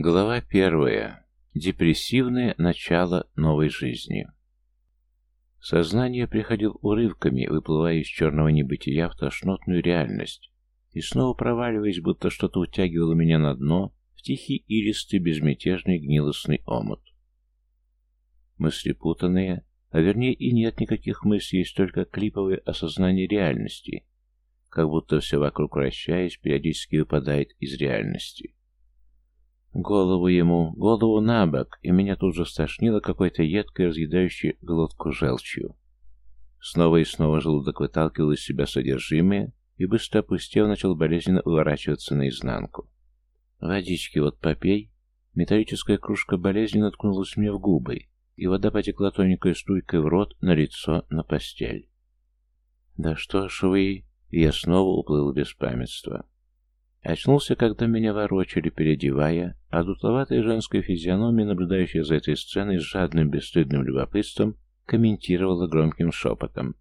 Глава первая. Депрессивное начало новой жизни. Сознание приходил урывками, выплывая из черного небытия в тошнотную реальность, и снова проваливаясь, будто что-то утягивало меня на дно, в тихий илистый безмятежный гнилостный омут. Мысли путанные, а вернее и нет никаких мыслей, есть только клиповое осознание реальности, как будто все вокруг, вращаясь, периодически выпадает из реальности. Голову ему, голову на бок, и меня тут же стошнило какой-то едкой, разъедающей глотку желчью. Снова и снова желудок выталкивал из себя содержимое, и быстро опустев, начал болезненно уворачиваться наизнанку. «Водички вот попей». Металлическая кружка болезненно ткнулась мне в губы, и вода потекла тоненькой струйкой в рот, на лицо, на постель. «Да что ж вы...» И я снова уплыл в беспамятство. Очнулся, когда меня ворочали, переодевая, а дутловатая женская физиономия, наблюдающая за этой сценой с жадным, бесстыдным любопытством, комментировала громким шепотом.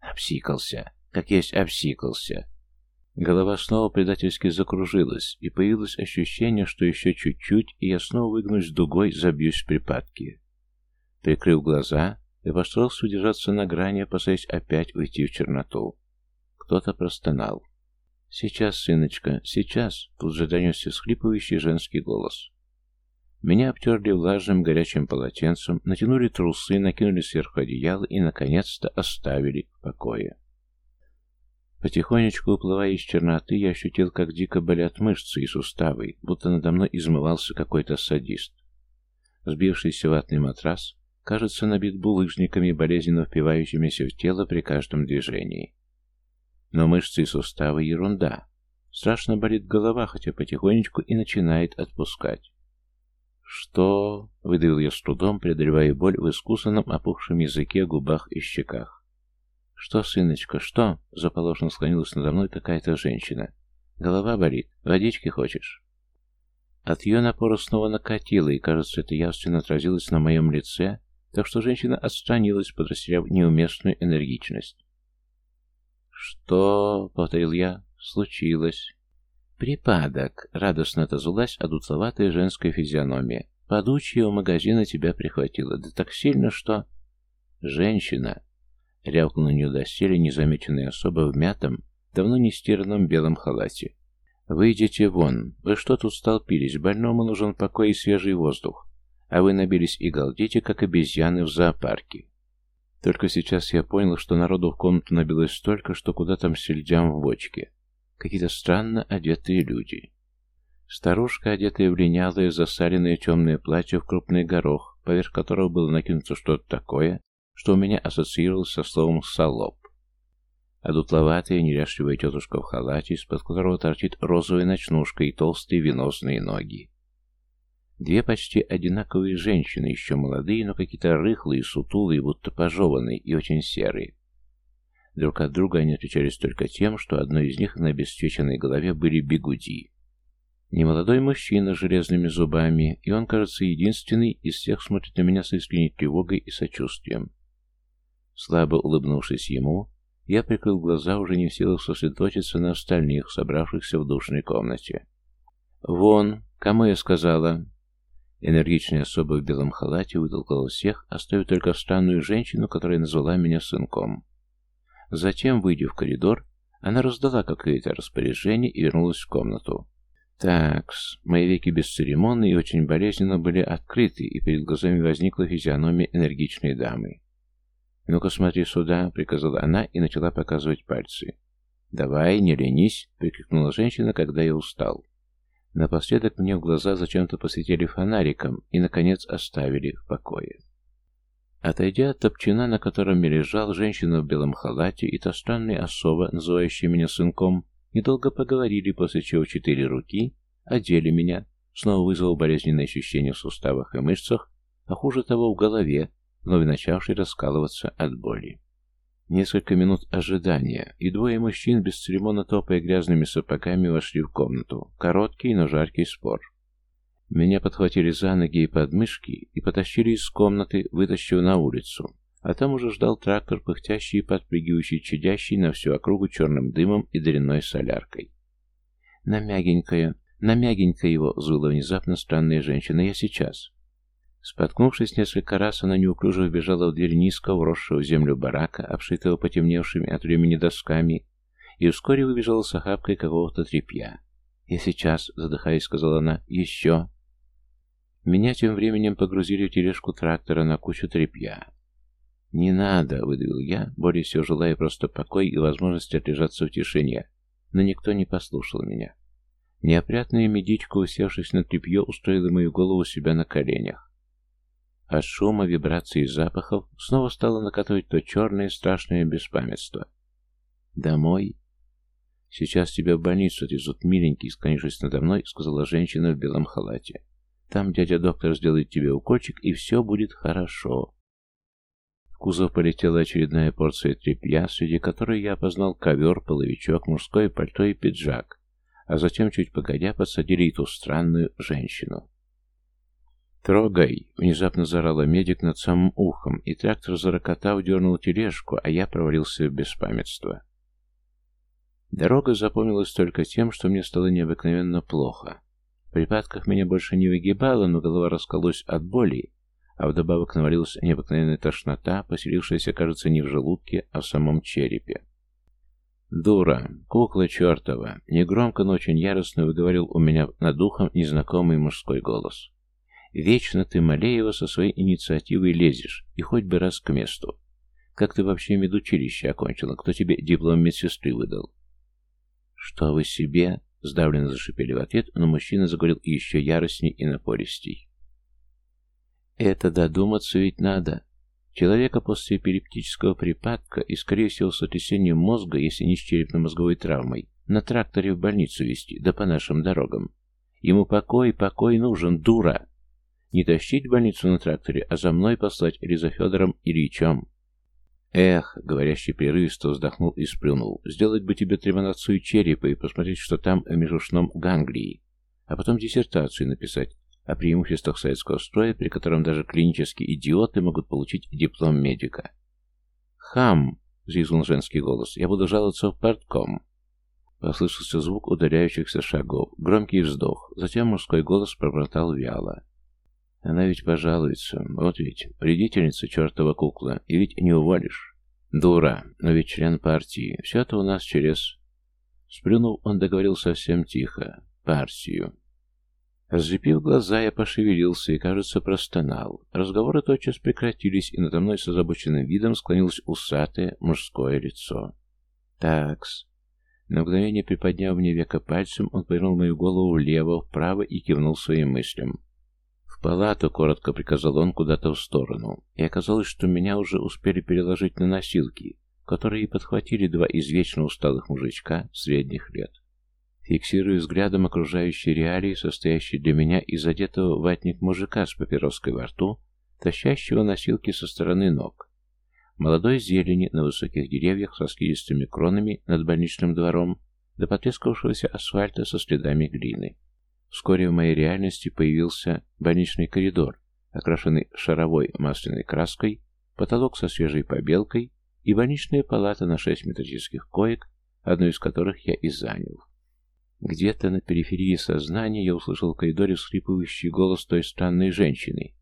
«Обсикался! Как есть обсикался!» Голова снова предательски закружилась, и появилось ощущение, что еще чуть-чуть, и я снова выгнусь дугой, забьюсь в припадки. Прикрыв глаза, я постарался удержаться на грани, опасаясь опять уйти в черноту. Кто-то простонал. «Сейчас, сыночка, сейчас!» Тут же донесся схлипывающий женский голос. Меня обтерли влажным горячим полотенцем, натянули трусы, накинули сверху одеяло и, наконец-то, оставили в покое. Потихонечку уплывая из черноты, я ощутил, как дико болят мышцы и суставы, будто надо мной измывался какой-то садист. Сбившийся ватный матрас, кажется, набит булыжниками, болезненно впивающимися в тело при каждом движении. Но мышцы и суставы — ерунда. Страшно болит голова, хотя потихонечку и начинает отпускать. «Что?» — выдавил я с трудом, преодолевая боль в искусанном опухшем языке, губах и щеках. «Что, сыночка, что?» — заположно склонилась надо мной какая-то женщина. «Голова болит. Водички хочешь?» От ее напора снова накатило, и, кажется, это явственно отразилось на моем лице, так что женщина отстранилась, подрастеряв неуместную энергичность. «Что?» — повторил я. «Случилось». «Припадок», — радостно отозвалась одутловатая женская физиономия. «Подучьего магазина тебя прихватило. Да так сильно, что...» «Женщина!» — рявкнул на нее доселе незамеченная особа в мятом, давно не стиранном белом халате. «Выйдите вон. Вы что тут столпились? Больному нужен покой и свежий воздух. А вы набились и галдите, как обезьяны в зоопарке. Только сейчас я понял, что народу в комнату набилось столько, что куда там сельдям в бочке. Какие-то странно одетые люди. Старушка, одетая в линялое, засаленное темное платье в крупный горох, поверх которого было накинуто что-то такое, что у меня ассоциировалось со словом «салоп». А дутловатая, неряшливая тетушка в халате, из-под которого торчит розовая ночнушка и толстые венозные ноги. Две почти одинаковые женщины, еще молодые, но какие-то рыхлые, сутулые, будто пожеванные и очень серые. Друг от друга они отличались только тем, что одной из них на обесцвеченной голове были бигуди. Немолодой мужчина с железными зубами, и он, кажется, единственный из всех смотрит на меня с искренней тревогой и сочувствием. Слабо улыбнувшись ему, я прикрыл глаза, уже не в силах сосредоточиться на остальных, собравшихся в душной комнате. «Вон, кому я сказала?» Энергичная особа в белом халате вытолкала всех, оставив только странную женщину, которая назвала меня сынком. Затем, выйдя в коридор, она раздала какое-то распоряжение и вернулась в комнату. Такс, мои веки бесцеремонно и очень болезненно были открыты, и перед глазами возникла физиономия энергичной дамы. «Ну-ка смотри сюда», — приказала она и начала показывать пальцы. «Давай, не ленись», — прикрикнула женщина, когда я устал. Напоследок мне в глаза зачем-то посветили фонариком и, наконец, оставили в покое. Отойдя от топчина, на котором я лежал, женщина в белом халате и та странная особа, называющая меня сынком, недолго поговорили, после чего четыре руки одели меня, снова вызвал болезненное ощущение в суставах и мышцах, а хуже того в голове, вновь начавшей раскалываться от боли. Несколько минут ожидания, и двое мужчин, бесцеремонно топая грязными сапогами, вошли в комнату. Короткий, но жаркий спор. Меня подхватили за ноги и подмышки и потащили из комнаты, вытащив на улицу. А там уже ждал трактор, пыхтящий и подпрыгивающий, чадящий на всю округу черным дымом и дрянной соляркой. На мягенькое, На мягенько его взвыла внезапно странная женщина. «Я сейчас». Споткнувшись несколько раз, она неуклюже вбежала в дверь низко уросшего в землю барака, обшитого потемневшими от времени досками, и вскоре выбежала с охапкой какого-то тряпья. «Я сейчас», — задыхаясь, сказала она, — «еще». Меня тем временем погрузили в тележку трактора на кучу тряпья. «Не надо», — выдавил я, более всего желая просто покой и возможности отлежаться в тишине, но никто не послушал меня. Неопрятная медичка, усевшись на тряпье, устроила мою голову себя на коленях. От шума, вибраций и запахов снова стало накатывать то черное страшное беспамятство. «Домой?» «Сейчас тебя в больницу отвезут, миленький», — склонившись надо мной, сказала женщина в белом халате. «Там дядя-доктор сделает тебе укольчик, и все будет хорошо» кузов полетела очередная порция тряпья, среди которой я опознал ковер, половичок, мужское пальто и пиджак, а затем, чуть погодя, подсадили и ту странную женщину. «Трогай!» — внезапно заорала медик над самым ухом, и трактор зарокотав дернул тележку, а я провалился в беспамятство. Дорога запомнилась только тем, что мне стало необыкновенно плохо. В припадках меня больше не выгибало, но голова раскололась от боли, а вдобавок навалилась необыкновенная тошнота, поселившаяся, кажется, не в желудке, а в самом черепе. «Дура! Кукла чертова!» Негромко, но очень яростно выговорил у меня над духом незнакомый мужской голос. «Вечно ты, Малеева, со своей инициативой лезешь, и хоть бы раз к месту. Как ты вообще медучилище окончила? Кто тебе диплом медсестры выдал?» «Что вы себе?» — сдавленно зашипели в ответ, но мужчина заговорил еще яростней и напористей. Это додуматься ведь надо. Человека после эпилептического припадка и, скорее всего, сотрясением мозга, если не с черепно-мозговой травмой, на тракторе в больницу везти, да по нашим дорогам. Ему покой, покой нужен, дура. Не тащить больницу на тракторе, а за мной послать или за Федором Ильичем. Эх, говорящий прерывисто вздохнул и сплюнул. Сделать бы тебе тремонацию черепа и посмотреть, что там в межушном ганглии. А потом диссертацию написать о преимуществах советского строя, при котором даже клинические идиоты могут получить диплом медика. «Хам!» — взвизгнул женский голос. «Я буду жаловаться в партком». Послышался звук ударяющихся шагов, громкий вздох, затем мужской голос пробормотал вяло. «Она ведь пожалуется. Вот ведь, вредительница чертова кукла, и ведь не уволишь. Дура, но ведь член партии. Все это у нас через...» Сплюнув, он договорил совсем тихо. «Партию». Разлепив глаза, я пошевелился и, кажется, простонал. Разговоры тотчас прекратились, и надо мной с озабоченным видом склонилось усатое мужское лицо. «Такс». На мгновение приподняв мне века пальцем, он повернул мою голову влево, вправо и кивнул своим мыслям. «В палату», — коротко приказал он куда-то в сторону, и оказалось, что меня уже успели переложить на носилки, которые подхватили два извечно усталых мужичка средних лет. Фиксируя взглядом окружающие реалии, состоящие для меня из одетого ватник мужика с папироской во рту, тащащего носилки со стороны ног. Молодой зелени на высоких деревьях с раскидистыми кронами над больничным двором, до потрескавшегося асфальта со следами глины. Вскоре в моей реальности появился больничный коридор, окрашенный шаровой масляной краской, потолок со свежей побелкой и больничная палата на шесть металлических коек, одну из которых я и занял. Где-то на периферии сознания я услышал в коридоре скрипывающий голос той странной женщины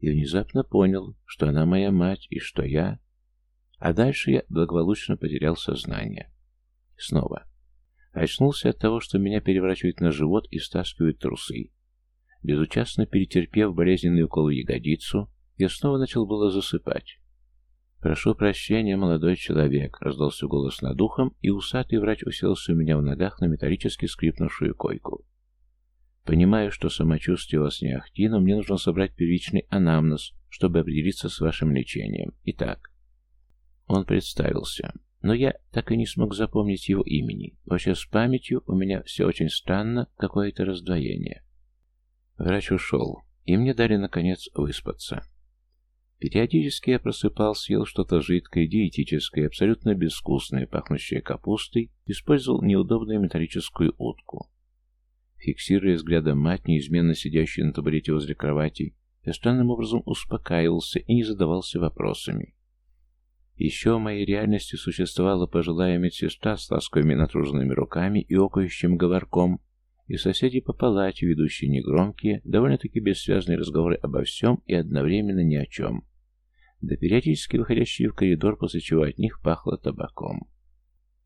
и внезапно понял, что она моя мать и что я... А дальше я благополучно потерял сознание. Снова. Очнулся от того, что меня переворачивают на живот и стаскивают трусы. Безучастно перетерпев болезненный укол в ягодицу, я снова начал было засыпать. «Прошу прощения, молодой человек», — раздался голос над ухом, и усатый врач уселся у меня в ногах на металлически скрипнувшую койку. «Понимаю, что самочувствие у вас не ахти, но мне нужно собрать первичный анамнез, чтобы определиться с вашим лечением. Итак...» Он представился, но я так и не смог запомнить его имени. Вообще с памятью у меня все очень странно, какое-то раздвоение. Врач ушел, и мне дали, наконец, выспаться. Периодически я просыпался, ел что-то жидкое, диетическое, абсолютно безвкусное, пахнущее капустой, использовал неудобную металлическую утку. Фиксируя взглядом мать, неизменно сидящую на табурете возле кровати, я странным образом успокаивался и не задавался вопросами. Еще в моей реальности существовала пожилая медсестра с ласковыми натруженными руками и окающим говорком, и соседи по палате, ведущие негромкие, довольно-таки бессвязные разговоры обо всем и одновременно ни о чем. Да периодически выходящие в коридор, после чего от них пахло табаком.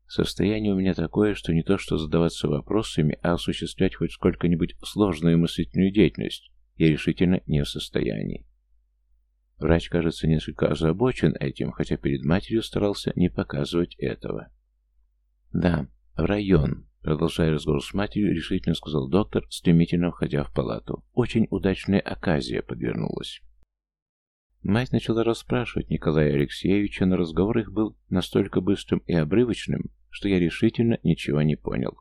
Состояние у меня такое, что не то что задаваться вопросами, а осуществлять хоть сколько-нибудь сложную мыслительную деятельность я решительно не в состоянии. Врач, кажется, несколько озабочен этим, хотя перед матерью старался не показывать этого. «Да, в район», — продолжая разговор с матерью, решительно сказал доктор, стремительно входя в палату. «Очень удачная оказия подвернулась». Мать начала расспрашивать Николая Алексеевича, но разговор их был настолько быстрым и обрывочным, что я решительно ничего не понял.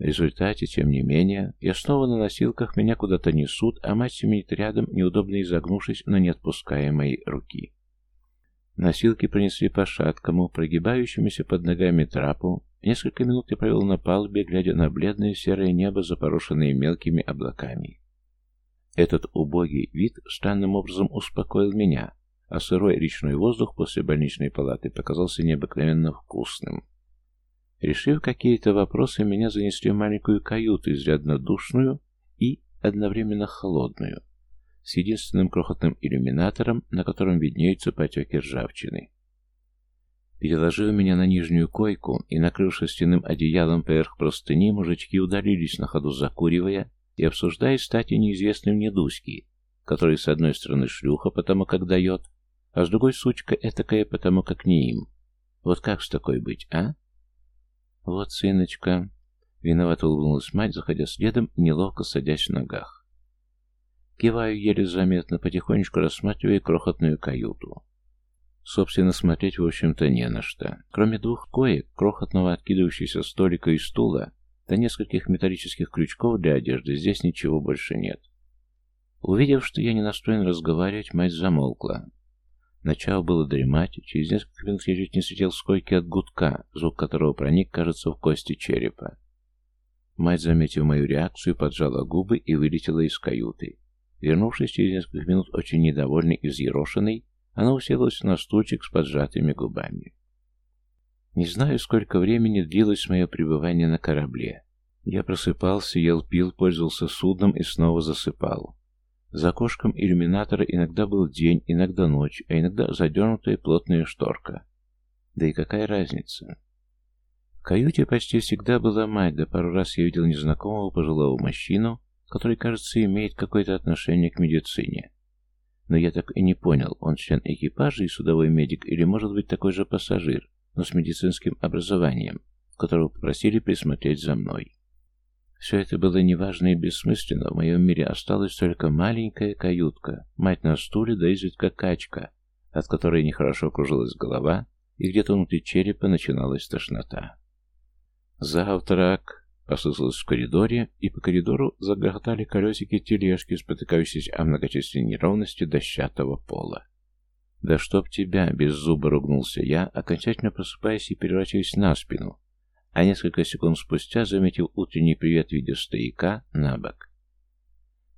В результате, тем не менее, я снова на носилках, меня куда-то несут, а мать семенит рядом, неудобно изогнувшись, но не отпуская моей руки. Носилки принесли по шаткому, прогибающемуся под ногами трапу. Несколько минут я провел на палубе, глядя на бледное серое небо, запорошенное мелкими облаками. Этот убогий вид странным образом успокоил меня, а сырой речной воздух после больничной палаты показался необыкновенно вкусным. Решив какие-то вопросы, меня занесли в маленькую каюту, изрядно душную и одновременно холодную, с единственным крохотным иллюминатором, на котором виднеются потеки ржавчины. Переложив меня на нижнюю койку и накрыв шерстяным одеялом поверх простыни, мужички удалились на ходу закуривая и обсуждая стати неизвестной мне Дуськи, который с одной стороны шлюха, потому как дает, а с другой сучка этакая, потому как не им. Вот как с такой быть, а? «Вот, сыночка!» Виновато улыбнулась мать, заходя следом и неловко садясь в ногах. Киваю еле заметно, потихонечку рассматривая крохотную каюту. Собственно, смотреть, в общем-то, не на что. Кроме двух коек, крохотного откидывающегося столика и стула, до нескольких металлических крючков для одежды, здесь ничего больше нет. Увидев, что я не настроен разговаривать, мать замолкла. Начал было дремать, через несколько минут я чуть не сидел с койки от гудка, звук которого проник, кажется, в кости черепа. Мать, заметив мою реакцию, поджала губы и вылетела из каюты. Вернувшись через несколько минут очень недовольный и взъерошенный, она уселась на стульчик с поджатыми губами. Не знаю, сколько времени длилось мое пребывание на корабле. Я просыпался, ел, пил, пользовался судном и снова засыпал. За окошком иллюминатора иногда был день, иногда ночь, а иногда задернутая плотная шторка. Да и какая разница? В каюте почти всегда была мать, да пару раз я видел незнакомого пожилого мужчину, который, кажется, имеет какое-то отношение к медицине. Но я так и не понял, он член экипажа и судовой медик, или может быть такой же пассажир, но с медицинским образованием, которого попросили присмотреть за мной. Все это было неважно и бессмысленно. В моем мире осталась только маленькая каютка, мать на стуле, да изредка качка, от которой нехорошо кружилась голова, и где-то внутри черепа начиналась тошнота. «Завтрак!» — послышалось в коридоре, и по коридору загрохотали колесики тележки, спотыкающиеся о многочисленной неровности дощатого пола. «Да чтоб тебя!» — без зуба ругнулся я, окончательно просыпаясь и переворачиваясь на спину, а несколько секунд спустя заметил утренний привет в виде стояка на бок.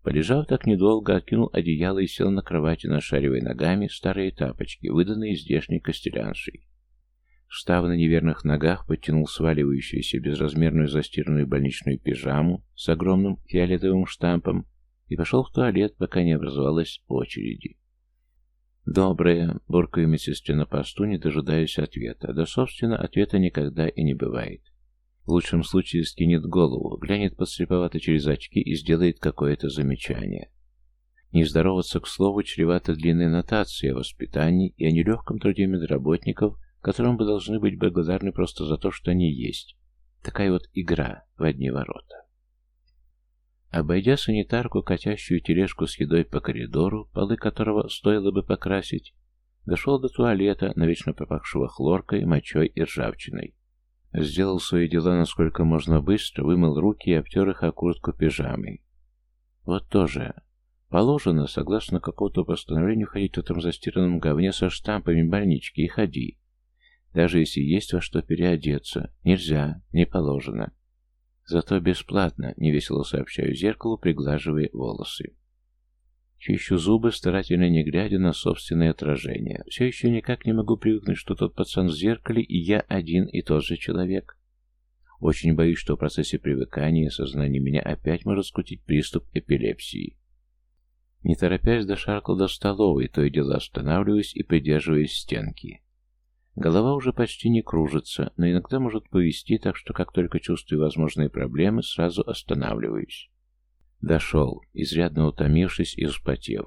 Полежав так недолго, откинул одеяло и сел на кровати, нашаривая ногами старые тапочки, выданные здешней костеляншей. Встав на неверных ногах, подтянул сваливающуюся безразмерную застиранную больничную пижаму с огромным фиолетовым штампом и пошел в туалет, пока не образовалась очереди. «Доброе», — буркаю медсестре на посту, не дожидаясь ответа. Да, собственно, ответа никогда и не бывает. В лучшем случае скинет голову, глянет подслеповато через очки и сделает какое-то замечание. Не здороваться, к слову, чревато длинной нотации о воспитании и о нелегком труде медработников, которым вы должны быть благодарны просто за то, что они есть. Такая вот игра в одни ворота. Обойдя санитарку, катящую тележку с едой по коридору, полы которого стоило бы покрасить, дошел до туалета, навечно пропахшего хлоркой, мочой и ржавчиной. Сделал свои дела насколько можно быстро, вымыл руки и обтер их о пижамой. Вот тоже. Положено, согласно какому-то постановлению, ходить в этом застиранном говне со штампами больнички и ходи. Даже если есть во что переодеться. Нельзя, не положено. Зато бесплатно, невесело сообщаю зеркалу, приглаживая волосы. Чищу зубы, старательно не глядя на собственное отражение. Все еще никак не могу привыкнуть, что тот пацан в зеркале и я один и тот же человек. Очень боюсь, что в процессе привыкания сознание меня опять может скрутить приступ эпилепсии. Не торопясь, дошаркал до столовой, то и дело останавливаясь и придерживаясь стенки. Голова уже почти не кружится, но иногда может повести, так что как только чувствую возможные проблемы, сразу останавливаюсь. Дошел, изрядно утомившись и вспотев.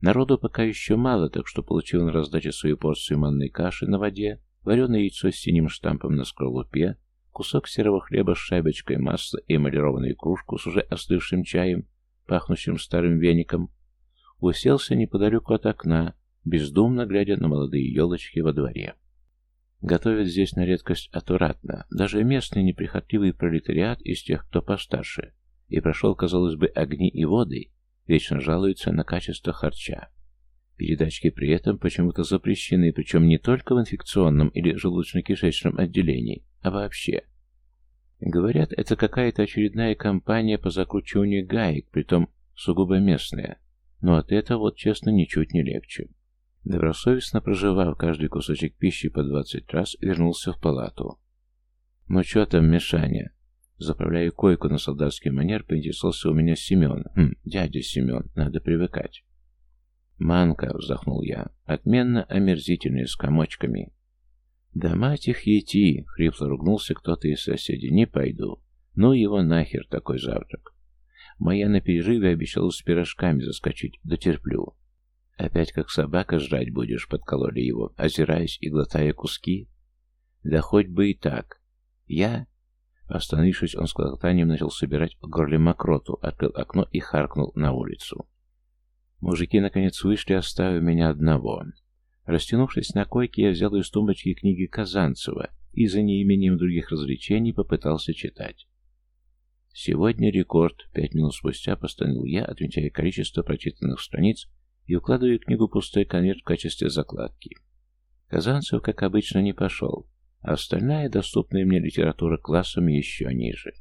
Народу пока еще мало, так что получил на раздаче свою порцию манной каши на воде, вареное яйцо с синим штампом на скорлупе, кусок серого хлеба с шайбочкой масла и эмалированную кружку с уже остывшим чаем, пахнущим старым веником, уселся неподалеку от окна, бездумно глядя на молодые елочки во дворе. Готовят здесь на редкость аккуратно, даже местный неприхотливый пролетариат из тех, кто постарше, и прошел, казалось бы, огни и воды, вечно жалуются на качество харча. Передачки при этом почему-то запрещены, причем не только в инфекционном или желудочно-кишечном отделении, а вообще. Говорят, это какая-то очередная кампания по закручиванию гаек, притом сугубо местная, но от этого, вот честно, ничуть не легче. Добросовестно проживав каждый кусочек пищи по двадцать раз, вернулся в палату. «Ну что там, Мишаня?» Заправляя койку на солдатский манер, поинтересовался у меня Семен. «Хм, дядя Семен, надо привыкать». «Манка», — вздохнул я, — «отменно омерзительные, с комочками». «Да мать их ети!» — хрипло ругнулся кто-то из соседей. «Не пойду. Ну его нахер такой завтрак. Моя на перерыве обещала с пирожками заскочить. Дотерплю. Опять как собака жрать будешь, подкололи его, озираясь и глотая куски. Да хоть бы и так. Я... Остановившись, он с клокотанием начал собирать в горле мокроту, открыл окно и харкнул на улицу. Мужики наконец вышли, оставив меня одного. Растянувшись на койке, я взял из тумбочки книги Казанцева и за неимением других развлечений попытался читать. Сегодня рекорд. Пять минут спустя постановил я, отмечая количество прочитанных страниц и укладывая книгу пустой конверт в качестве закладки. Казанцев, как обычно, не пошел, а остальная доступная мне литература классом еще ниже.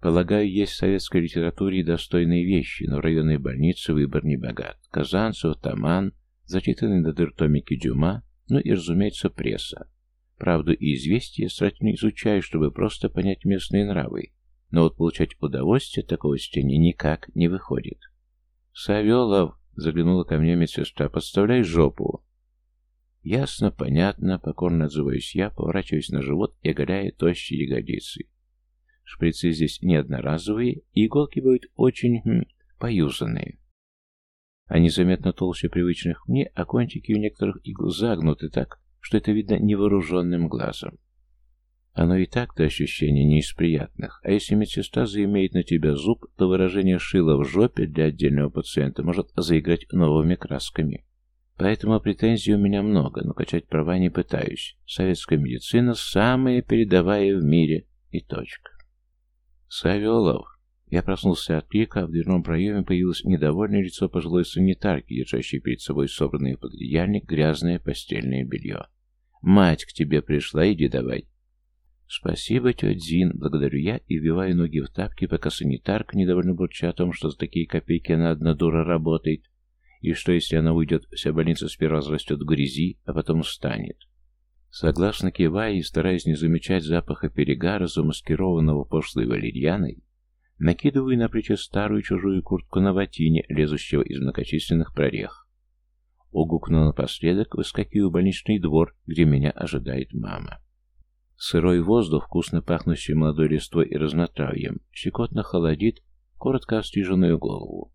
Полагаю, есть в советской литературе и достойные вещи, но в районной больнице выбор не богат. Казанцев, Таман, зачитанные до дыр Дюма, ну и, разумеется, пресса. Правду и известия старательно изучаю, чтобы просто понять местные нравы, но вот получать удовольствие такого чтения никак не выходит. «Савелов!» Заглянула ко мне медсестра. «Подставляй жопу!» «Ясно, понятно», — покорно отзываюсь я, поворачиваясь на живот и оголяя тощие ягодицы. Шприцы здесь не одноразовые, и иголки будут очень хм, поюзанные. Они заметно толще привычных мне, а кончики у некоторых игл загнуты так, что это видно невооруженным глазом. Оно и так-то ощущение не из приятных, а если медсестра заимеет на тебя зуб, то выражение «шило в жопе» для отдельного пациента может заиграть новыми красками. Поэтому претензий у меня много, но качать права не пытаюсь. Советская медицина самая передовая в мире. И точка. Савелов. Я проснулся от крика, а в дверном проеме появилось недовольное лицо пожилой санитарки, держащей перед собой собранное под одеяльник грязное постельное белье. «Мать к тебе пришла, иди давай». «Спасибо, тетя Зин», — благодарю я и вбиваю ноги в тапки, пока санитарка недовольно бурча о том, что за такие копейки она одна дура работает, и что если она уйдет, вся больница сперва разрастет в грязи, а потом встанет. Согласно кивая и стараясь не замечать запаха перегара, замаскированного пошлой валерьяной, накидываю на плечи старую чужую куртку на ватине, лезущего из многочисленных прорех. Угукну напоследок, выскакиваю в больничный двор, где меня ожидает мама. Сырой воздух, вкусно пахнущий молодой листвой и разнотравьем, щекотно холодит коротко остриженную голову.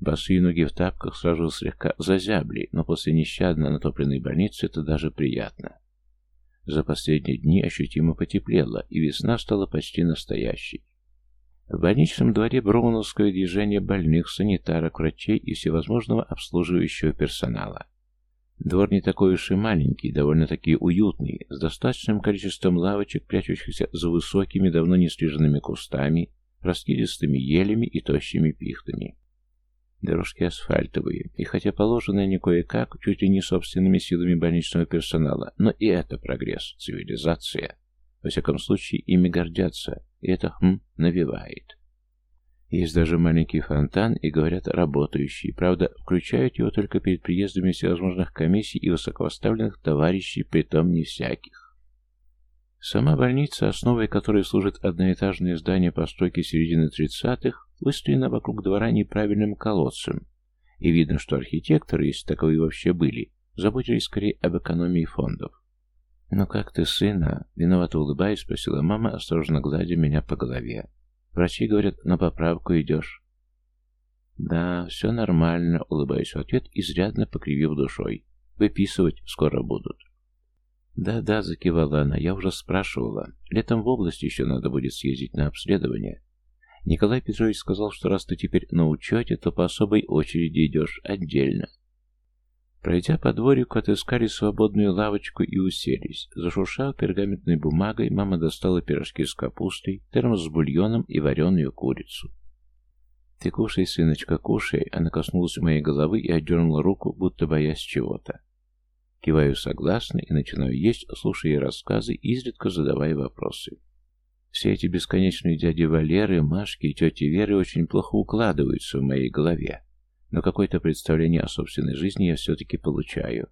Босые ноги в тапках сразу слегка зазябли, но после нещадно натопленной больницы это даже приятно. За последние дни ощутимо потеплело, и весна стала почти настоящей. В больничном дворе броуновское движение больных, санитарок, врачей и всевозможного обслуживающего персонала. Двор не такой уж и маленький, довольно-таки уютный, с достаточным количеством лавочек, прячущихся за высокими, давно не стриженными кустами, раскидистыми елями и тощими пихтами. Дорожки асфальтовые, и хотя положены они кое-как, чуть ли не собственными силами больничного персонала, но и это прогресс, цивилизация. Во всяком случае, ими гордятся, и это, хм, навевает. Есть даже маленький фонтан, и, говорят, работающий. Правда, включают его только перед приездами всевозможных комиссий и высокоставленных товарищей, притом не всяких. Сама больница, основой которой служит одноэтажное здание постройки середины 30-х, выстроена вокруг двора неправильным колодцем, и видно, что архитекторы, если таковые вообще были, заботились скорее об экономии фондов. «Ну как ты, сына?» — виновато улыбаясь, спросила мама, осторожно гладя меня по голове. «Врачи говорят, на поправку идешь». «Да, все нормально», — улыбаясь в ответ, изрядно покривив душой. «Выписывать скоро будут». «Да-да», — закивала она, — «я уже спрашивала. Летом в область еще надо будет съездить на обследование. Николай Петрович сказал, что раз ты теперь на учете, то по особой очереди идешь отдельно». Пройдя по дворику, отыскали свободную лавочку и уселись. Зашуршав пергаментной бумагой, мама достала пирожки с капустой, термос с бульоном и вареную курицу. «Ты кушай, сыночка, кушай!» Она коснулась моей головы и отдернула руку, будто боясь чего-то. Киваю согласно и начинаю есть, слушая рассказы, изредка задавая вопросы. Все эти бесконечные дяди Валеры, Машки и тети Веры очень плохо укладываются в моей голове, но какое-то представление о собственной жизни я все-таки получаю.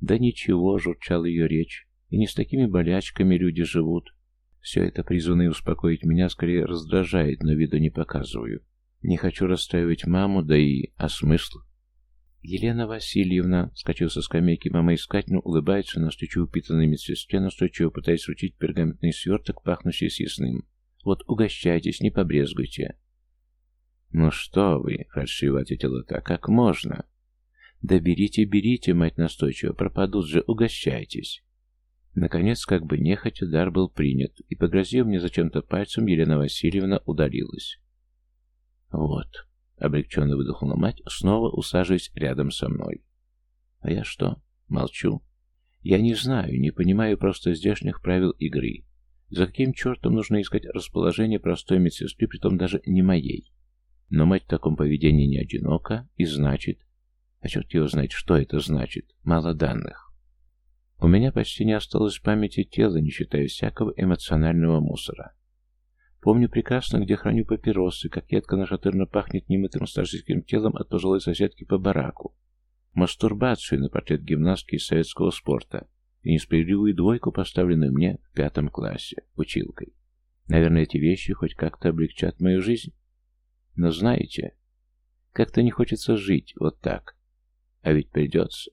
«Да ничего», — журчала ее речь, — «и не с такими болячками люди живут». Все это, призванное успокоить меня, скорее раздражает, но виду не показываю. Не хочу расстраивать маму, да и... А смысл? «Елена Васильевна», — скачал со скамейки, мама искательно улыбается на навстречу упитанной медсестре, настойчиво пытаясь вручить пергаментный сверток, пахнущий съестным. «Вот угощайтесь, не побрезгуйте». «Ну что вы», — фальшиво ответила та, — «как можно?» «Да берите, берите, мать настойчиво, пропадут же, угощайтесь». Наконец, как бы нехотя, дар был принят, и, погрозив мне зачем-то пальцем, Елена Васильевна удалилась. «Вот», Облегченно выдохнула мать, снова усаживаясь рядом со мной. А я что? Молчу. Я не знаю, не понимаю просто здешних правил игры. За каким чертом нужно искать расположение простой медсестры, притом даже не моей? Но мать в таком поведении не одинока, и значит... А черт его знает, что это значит. Мало данных. У меня почти не осталось памяти тела, не считая всякого эмоционального мусора. Помню прекрасно, где храню папиросы, как едко нашатырно пахнет немытым старческим телом от пожилой соседки по бараку. Мастурбацию на портрет гимнастки из советского спорта и несправедливую двойку, поставленную мне в пятом классе, училкой. Наверное, эти вещи хоть как-то облегчат мою жизнь. Но знаете, как-то не хочется жить вот так. А ведь придется.